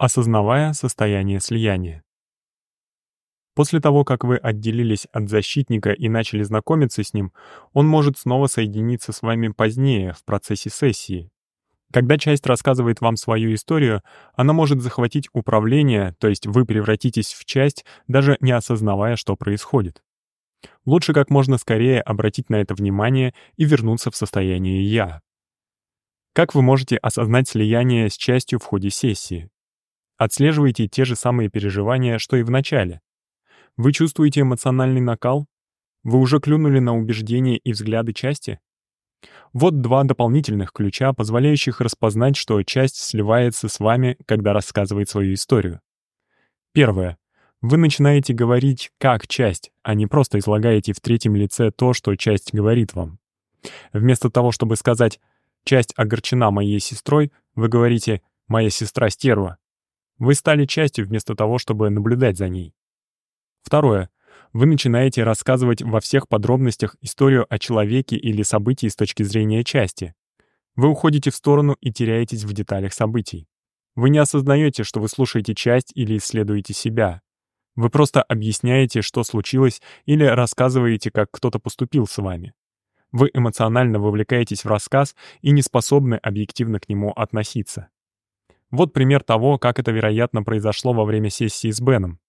осознавая состояние слияния. После того, как вы отделились от защитника и начали знакомиться с ним, он может снова соединиться с вами позднее, в процессе сессии. Когда часть рассказывает вам свою историю, она может захватить управление, то есть вы превратитесь в часть, даже не осознавая, что происходит. Лучше как можно скорее обратить на это внимание и вернуться в состояние «я». Как вы можете осознать слияние с частью в ходе сессии? Отслеживайте те же самые переживания, что и в начале. Вы чувствуете эмоциональный накал? Вы уже клюнули на убеждения и взгляды части? Вот два дополнительных ключа, позволяющих распознать, что часть сливается с вами, когда рассказывает свою историю. Первое. Вы начинаете говорить как часть, а не просто излагаете в третьем лице то, что часть говорит вам. Вместо того, чтобы сказать «часть огорчена моей сестрой», вы говорите «моя сестра стерва», вы стали частью вместо того, чтобы наблюдать за ней. Второе. Вы начинаете рассказывать во всех подробностях историю о человеке или событии с точки зрения части. Вы уходите в сторону и теряетесь в деталях событий. Вы не осознаете, что вы слушаете часть или исследуете себя. Вы просто объясняете, что случилось, или рассказываете, как кто-то поступил с вами. Вы эмоционально вовлекаетесь в рассказ и не способны объективно к нему относиться. Вот пример того, как это, вероятно, произошло во время сессии с Беном.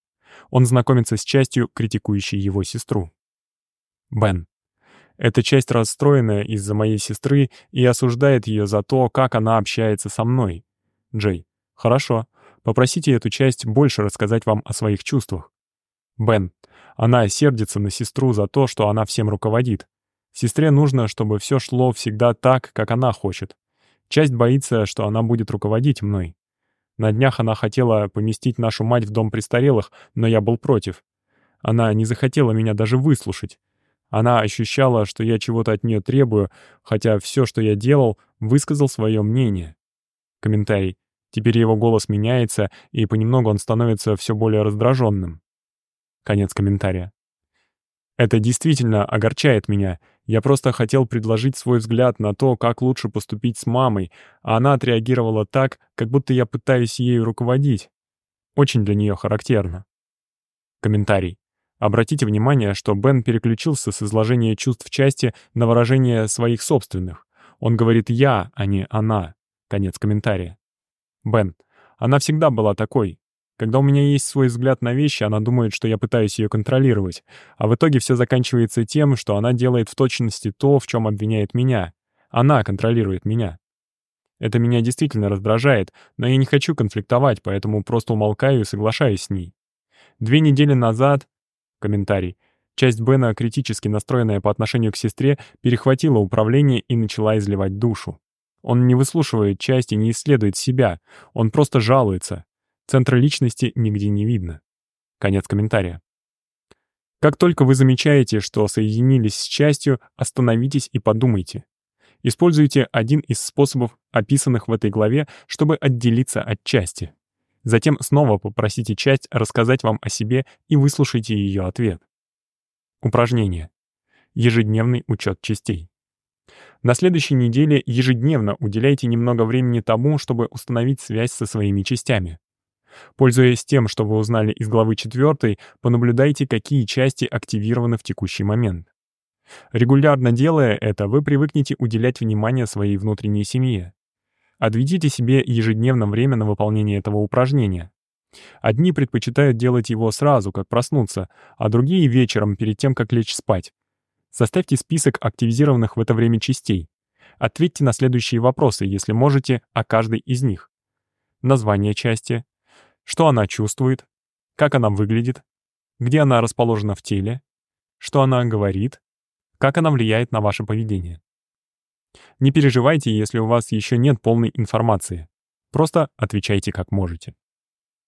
Он знакомится с частью, критикующей его сестру. Бен. Эта часть расстроена из-за моей сестры и осуждает ее за то, как она общается со мной. Джей. Хорошо. Попросите эту часть больше рассказать вам о своих чувствах. Бен. Она сердится на сестру за то, что она всем руководит. Сестре нужно, чтобы все шло всегда так, как она хочет. Часть боится, что она будет руководить мной. На днях она хотела поместить нашу мать в дом престарелых, но я был против. Она не захотела меня даже выслушать. Она ощущала, что я чего-то от нее требую, хотя все, что я делал, высказал свое мнение. Комментарий. Теперь его голос меняется, и понемногу он становится все более раздраженным. Конец комментария. Это действительно огорчает меня. Я просто хотел предложить свой взгляд на то, как лучше поступить с мамой, а она отреагировала так, как будто я пытаюсь ею руководить. Очень для нее характерно. Комментарий. Обратите внимание, что Бен переключился с изложения чувств части на выражение своих собственных. Он говорит «я», а не «она». Конец комментария. Бен. Она всегда была такой. Когда у меня есть свой взгляд на вещи, она думает, что я пытаюсь ее контролировать, а в итоге все заканчивается тем, что она делает в точности то, в чем обвиняет меня. Она контролирует меня. Это меня действительно раздражает, но я не хочу конфликтовать, поэтому просто умолкаю и соглашаюсь с ней. Две недели назад... Комментарий. Часть Бена, критически настроенная по отношению к сестре, перехватила управление и начала изливать душу. Он не выслушивает часть и не исследует себя, он просто жалуется, Центра личности нигде не видно. Конец комментария. Как только вы замечаете, что соединились с частью, остановитесь и подумайте. Используйте один из способов, описанных в этой главе, чтобы отделиться от части. Затем снова попросите часть рассказать вам о себе и выслушайте ее ответ. Упражнение. Ежедневный учет частей. На следующей неделе ежедневно уделяйте немного времени тому, чтобы установить связь со своими частями. Пользуясь тем, что вы узнали из главы 4, понаблюдайте, какие части активированы в текущий момент. Регулярно делая это, вы привыкнете уделять внимание своей внутренней семье. Отведите себе ежедневно время на выполнение этого упражнения. Одни предпочитают делать его сразу, как проснуться, а другие — вечером, перед тем, как лечь спать. Составьте список активизированных в это время частей. Ответьте на следующие вопросы, если можете, о каждой из них. Название части, что она чувствует, как она выглядит, где она расположена в теле, что она говорит, как она влияет на ваше поведение. Не переживайте, если у вас еще нет полной информации. Просто отвечайте как можете.